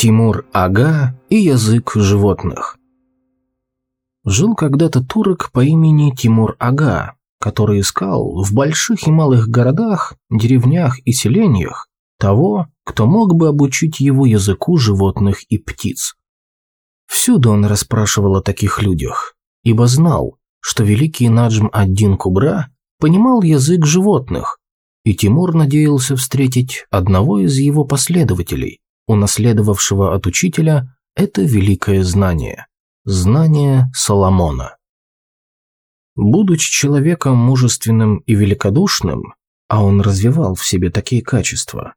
Тимур Ага и язык животных. Жил когда-то турок по имени Тимур Ага, который искал в больших и малых городах, деревнях и селениях того, кто мог бы обучить его языку животных и птиц. Всюду он расспрашивал о таких людях, ибо знал, что великий Наджм Аддин Кубра понимал язык животных, и Тимур надеялся встретить одного из его последователей, унаследовавшего от учителя это великое знание – знание Соломона. Будучи человеком мужественным и великодушным, а он развивал в себе такие качества,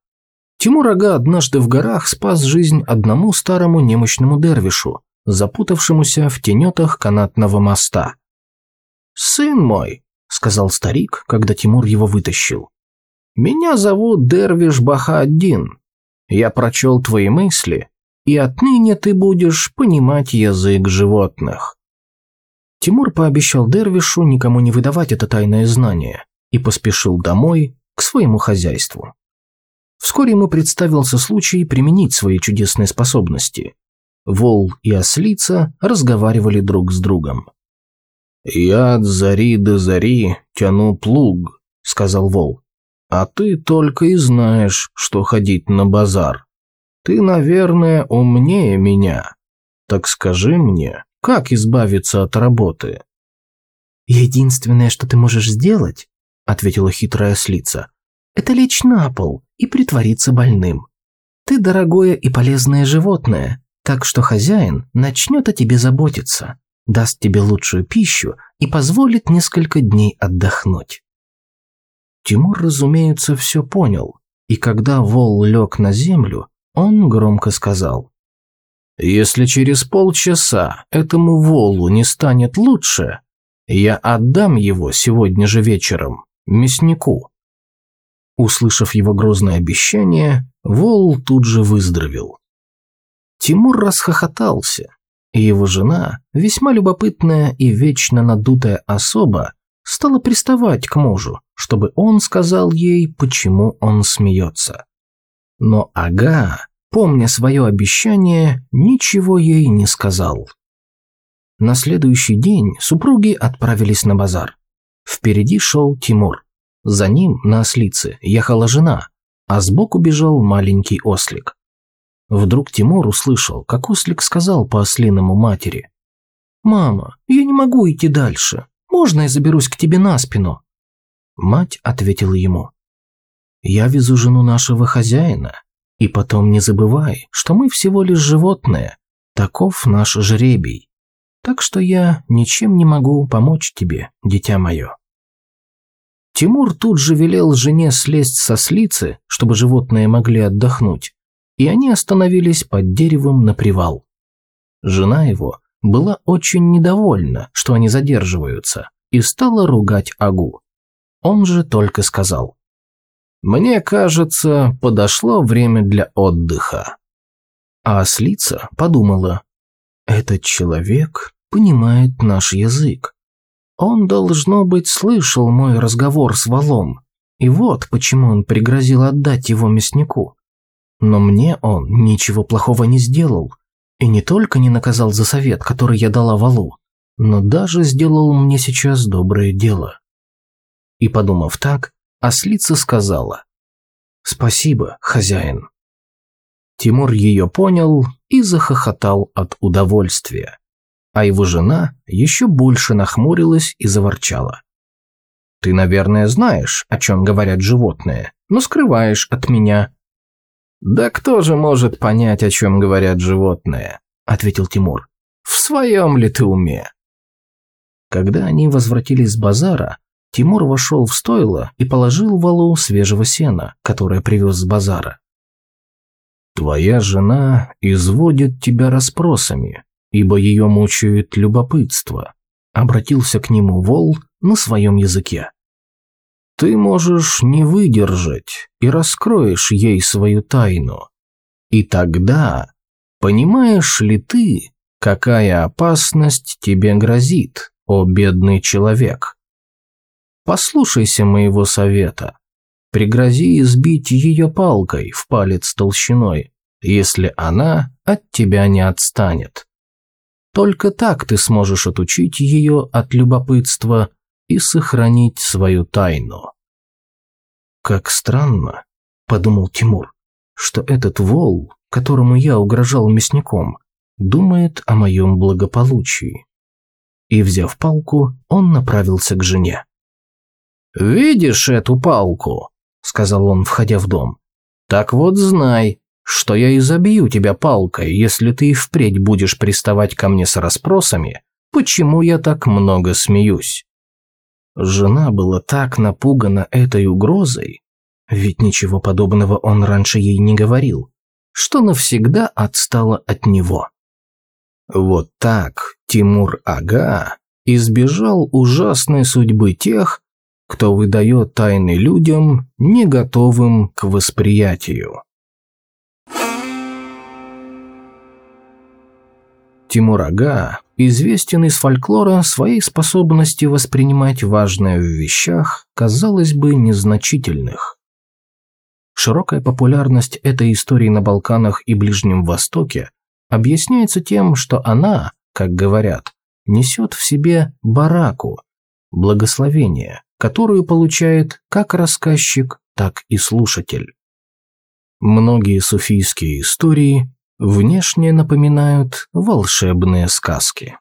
Тимур Ага однажды в горах спас жизнь одному старому немощному дервишу, запутавшемуся в тенетах канатного моста. «Сын мой», – сказал старик, когда Тимур его вытащил, – «меня зовут Дервиш Баха-Аддин. Я прочел твои мысли, и отныне ты будешь понимать язык животных». Тимур пообещал Дервишу никому не выдавать это тайное знание и поспешил домой к своему хозяйству. Вскоре ему представился случай применить свои чудесные способности. Вол и ослица разговаривали друг с другом. «Я от зари до зари тяну плуг», — сказал Вол. «А ты только и знаешь, что ходить на базар. Ты, наверное, умнее меня. Так скажи мне, как избавиться от работы?» «Единственное, что ты можешь сделать», — ответила хитрая ослица, — «это лечь на пол и притвориться больным. Ты дорогое и полезное животное, так что хозяин начнет о тебе заботиться, даст тебе лучшую пищу и позволит несколько дней отдохнуть. Тимур, разумеется, все понял, и когда вол лег на землю, он громко сказал. «Если через полчаса этому волу не станет лучше, я отдам его сегодня же вечером мяснику». Услышав его грозное обещание, Вол тут же выздоровел. Тимур расхохотался, и его жена, весьма любопытная и вечно надутая особа, стала приставать к мужу, чтобы он сказал ей, почему он смеется. Но Ага, помня свое обещание, ничего ей не сказал. На следующий день супруги отправились на базар. Впереди шел Тимур. За ним на ослице ехала жена, а сбоку бежал маленький ослик. Вдруг Тимур услышал, как ослик сказал по-ослиному матери. «Мама, я не могу идти дальше. Можно я заберусь к тебе на спину?» Мать ответила ему. «Я везу жену нашего хозяина. И потом не забывай, что мы всего лишь животные. Таков наш жребий. Так что я ничем не могу помочь тебе, дитя мое». Тимур тут же велел жене слезть со слицы, чтобы животные могли отдохнуть, и они остановились под деревом на привал. Жена его была очень недовольна, что они задерживаются, и стала ругать Агу. Он же только сказал, «Мне кажется, подошло время для отдыха». А ослица подумала, «Этот человек понимает наш язык. Он, должно быть, слышал мой разговор с валом, и вот почему он пригрозил отдать его мяснику. Но мне он ничего плохого не сделал, и не только не наказал за совет, который я дала валу, но даже сделал мне сейчас доброе дело. И, подумав так, ослица сказала «Спасибо, хозяин». Тимур ее понял и захохотал от удовольствия а его жена еще больше нахмурилась и заворчала. «Ты, наверное, знаешь, о чем говорят животные, но скрываешь от меня». «Да кто же может понять, о чем говорят животные?» – ответил Тимур. «В своем ли ты уме?» Когда они возвратились с базара, Тимур вошел в стойло и положил валу свежего сена, которое привез с базара. «Твоя жена изводит тебя расспросами, ибо ее мучает любопытство», — обратился к нему Вол на своем языке. «Ты можешь не выдержать и раскроешь ей свою тайну. И тогда понимаешь ли ты, какая опасность тебе грозит, о бедный человек? Послушайся моего совета. Пригрози избить ее палкой в палец толщиной, если она от тебя не отстанет. Только так ты сможешь отучить ее от любопытства и сохранить свою тайну. «Как странно», – подумал Тимур, – «что этот вол, которому я угрожал мясником, думает о моем благополучии». И, взяв палку, он направился к жене. «Видишь эту палку?» – сказал он, входя в дом. «Так вот знай, что я изобью тебя палкой, если ты и впредь будешь приставать ко мне с расспросами, почему я так много смеюсь». Жена была так напугана этой угрозой, ведь ничего подобного он раньше ей не говорил, что навсегда отстала от него. Вот так Тимур-ага избежал ужасной судьбы тех, кто выдает тайны людям, не готовым к восприятию. Тимур-ага известен из фольклора своей способностью воспринимать важное в вещах, казалось бы, незначительных. Широкая популярность этой истории на Балканах и Ближнем Востоке объясняется тем, что она, как говорят, несет в себе бараку, благословение, которую получает как рассказчик, так и слушатель. Многие суфийские истории внешне напоминают волшебные сказки.